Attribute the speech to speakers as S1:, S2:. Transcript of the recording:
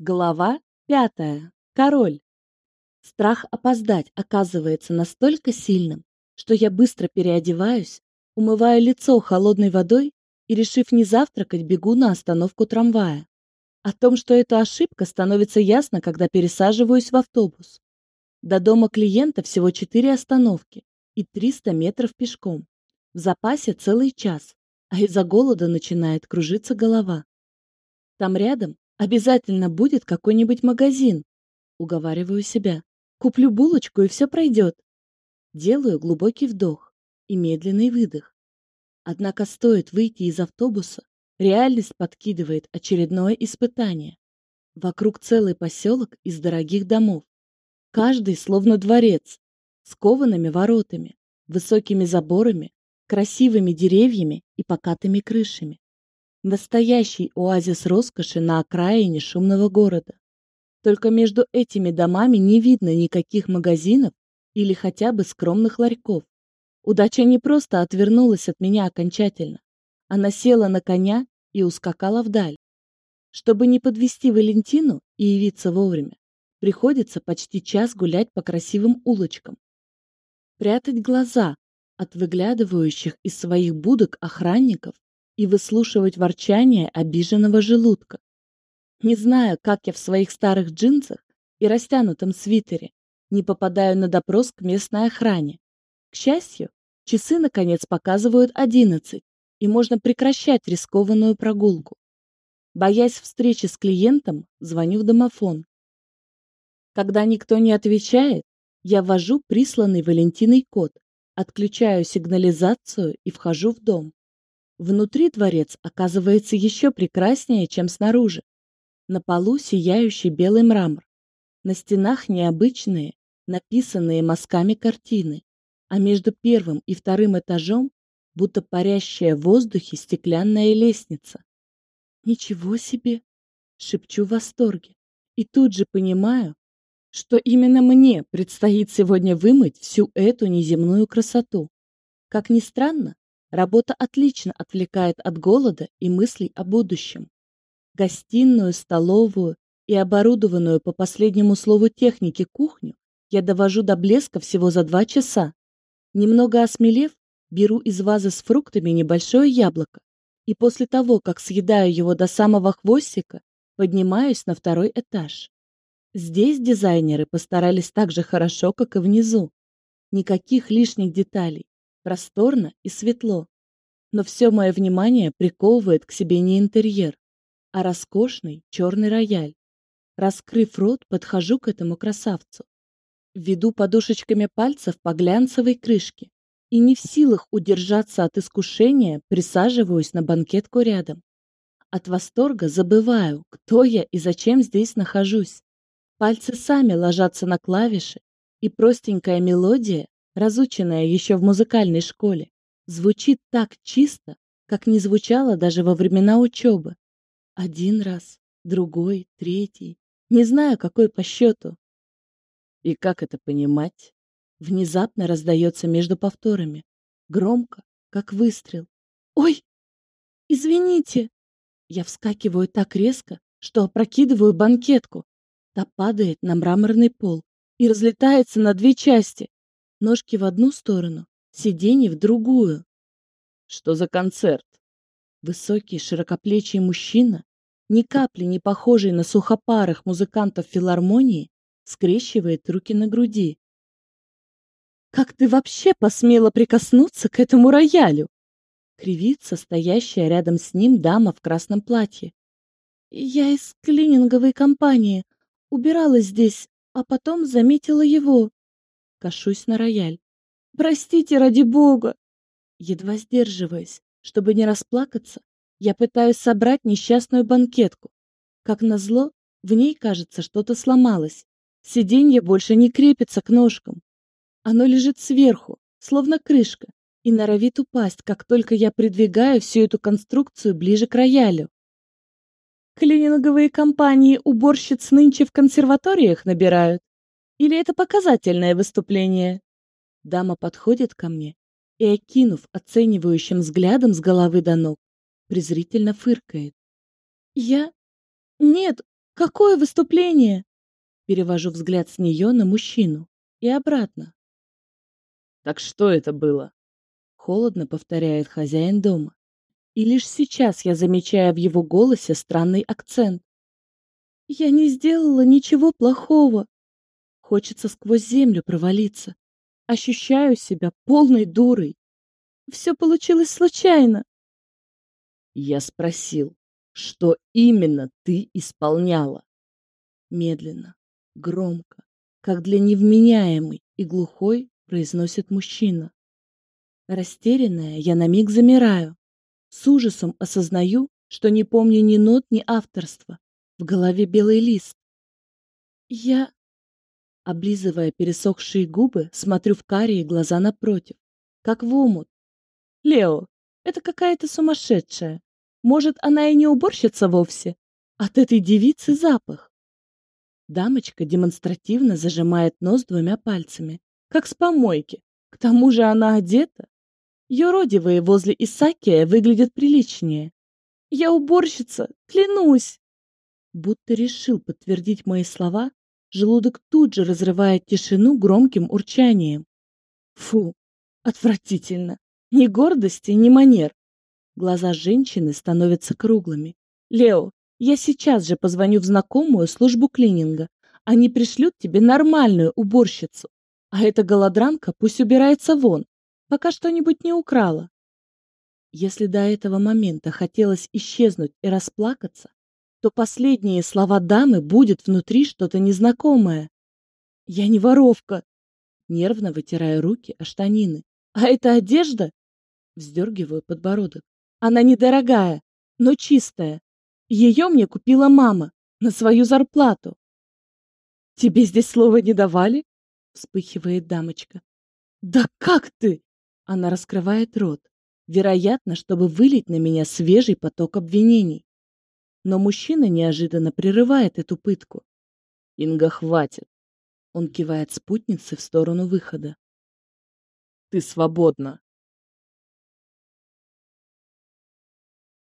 S1: Глава пятая. Король. Страх опоздать оказывается настолько сильным, что я быстро переодеваюсь, умываю лицо холодной водой и, решив не завтракать, бегу на остановку трамвая. О том, что это ошибка, становится ясно, когда пересаживаюсь в автобус. До дома клиента всего 4 остановки и 300 метров пешком. В запасе целый час, а из-за голода начинает кружиться голова. Там рядом Обязательно будет какой-нибудь магазин. Уговариваю себя. Куплю булочку, и все пройдет. Делаю глубокий вдох и медленный выдох. Однако стоит выйти из автобуса, реальность подкидывает очередное испытание. Вокруг целый поселок из дорогих домов. Каждый словно дворец, с коваными воротами, высокими заборами, красивыми деревьями и покатыми крышами. Настоящий оазис роскоши на окраине шумного города. Только между этими домами не видно никаких магазинов или хотя бы скромных ларьков. Удача не просто отвернулась от меня окончательно. Она села на коня и ускакала вдаль. Чтобы не подвести Валентину и явиться вовремя, приходится почти час гулять по красивым улочкам. Прятать глаза от выглядывающих из своих будок охранников и выслушивать ворчание обиженного желудка. Не знаю, как я в своих старых джинсах и растянутом свитере не попадаю на допрос к местной охране. К счастью, часы наконец показывают одиннадцать, и можно прекращать рискованную прогулку. Боясь встречи с клиентом, звоню в домофон. Когда никто не отвечает, я ввожу присланный Валентиной код, отключаю сигнализацию и вхожу в дом. Внутри дворец оказывается еще прекраснее, чем снаружи. На полу сияющий белый мрамор. На стенах необычные, написанные мазками картины, а между первым и вторым этажом будто парящая в воздухе стеклянная лестница. «Ничего себе!» — шепчу в восторге. И тут же понимаю, что именно мне предстоит сегодня вымыть всю эту неземную красоту. Как ни странно, Работа отлично отвлекает от голода и мыслей о будущем. Гостиную, столовую и оборудованную по последнему слову техники кухню я довожу до блеска всего за два часа. Немного осмелев, беру из вазы с фруктами небольшое яблоко и после того, как съедаю его до самого хвостика, поднимаюсь на второй этаж. Здесь дизайнеры постарались так же хорошо, как и внизу. Никаких лишних деталей просторно и светло. Но все мое внимание приковывает к себе не интерьер, а роскошный черный рояль. Раскрыв рот, подхожу к этому красавцу. Веду подушечками пальцев по глянцевой крышке и не в силах удержаться от искушения, присаживаюсь на банкетку рядом. От восторга забываю, кто я и зачем здесь нахожусь. Пальцы сами ложатся на клавиши, и простенькая мелодия разученная еще в музыкальной школе, звучит так чисто, как не звучало даже во времена учебы. Один раз, другой, третий. Не знаю, какой по счету. И как это понимать? Внезапно раздается между повторами. Громко, как выстрел. «Ой! Извините!» Я вскакиваю так резко, что опрокидываю банкетку. Та падает на мраморный пол и разлетается на две части. Ножки в одну сторону, сиденье в другую. Что за концерт? Высокий, широкоплечий мужчина, ни капли не похожий на сухопарых музыкантов филармонии, скрещивает руки на груди. «Как ты вообще посмела прикоснуться к этому роялю?» Кривится стоящая рядом с ним дама в красном платье. «Я из клининговой компании. Убиралась здесь, а потом заметила его. Кашусь на рояль. «Простите, ради бога!» Едва сдерживаясь, чтобы не расплакаться, я пытаюсь собрать несчастную банкетку. Как назло, в ней, кажется, что-то сломалось. Сиденье больше не крепится к ножкам. Оно лежит сверху, словно крышка, и норовит упасть, как только я придвигаю всю эту конструкцию ближе к роялю. Клининговые компании уборщиц нынче в консерваториях набирают. Или это показательное выступление? Дама подходит ко мне и, окинув оценивающим взглядом с головы до ног, презрительно фыркает. Я... Нет, Какое выступление? Перевожу взгляд с нее на мужчину и обратно.
S2: Так что это было?
S1: Холодно повторяет хозяин дома. И лишь сейчас я замечаю в его голосе странный акцент. Я не сделала ничего плохого. Хочется сквозь землю провалиться. Ощущаю себя полной дурой. Все получилось случайно.
S2: Я спросил, что именно ты исполняла?
S1: Медленно, громко, как для невменяемой и глухой, произносит мужчина. Растерянная, я на миг замираю. С ужасом осознаю, что не помню ни нот, ни авторства. В голове белый лист. Я, облизывая пересохшие губы, смотрю в карие глаза напротив, как в омут. Лео, это какая-то сумасшедшая. Может, она и не уборщица вовсе? От этой девицы запах. Дамочка демонстративно зажимает нос двумя пальцами, как с помойки. К тому же она одета. Юродивые возле Исакия выглядят приличнее. Я уборщица, клянусь. Будто решил подтвердить мои слова, желудок тут же разрывает тишину громким урчанием. Фу, отвратительно. Ни гордости, ни манер. Глаза женщины становятся круглыми. «Лео, я сейчас же позвоню в знакомую службу клининга. Они пришлют тебе нормальную уборщицу. А эта голодранка пусть убирается вон, пока что-нибудь не украла». Если до этого момента хотелось исчезнуть и расплакаться, то последние слова дамы будет внутри что-то незнакомое. «Я не воровка!» Нервно вытирая руки о штанины. «А это одежда?» Вздергиваю подбородок. Она недорогая, но чистая. Ее мне купила мама на свою зарплату. Тебе здесь слова не давали? Вспыхивает дамочка. Да как ты? Она раскрывает рот, вероятно, чтобы вылить на меня свежий поток обвинений. Но мужчина неожиданно прерывает эту пытку. Инга, хватит. Он кивает спутнице в сторону выхода.
S2: Ты свободна.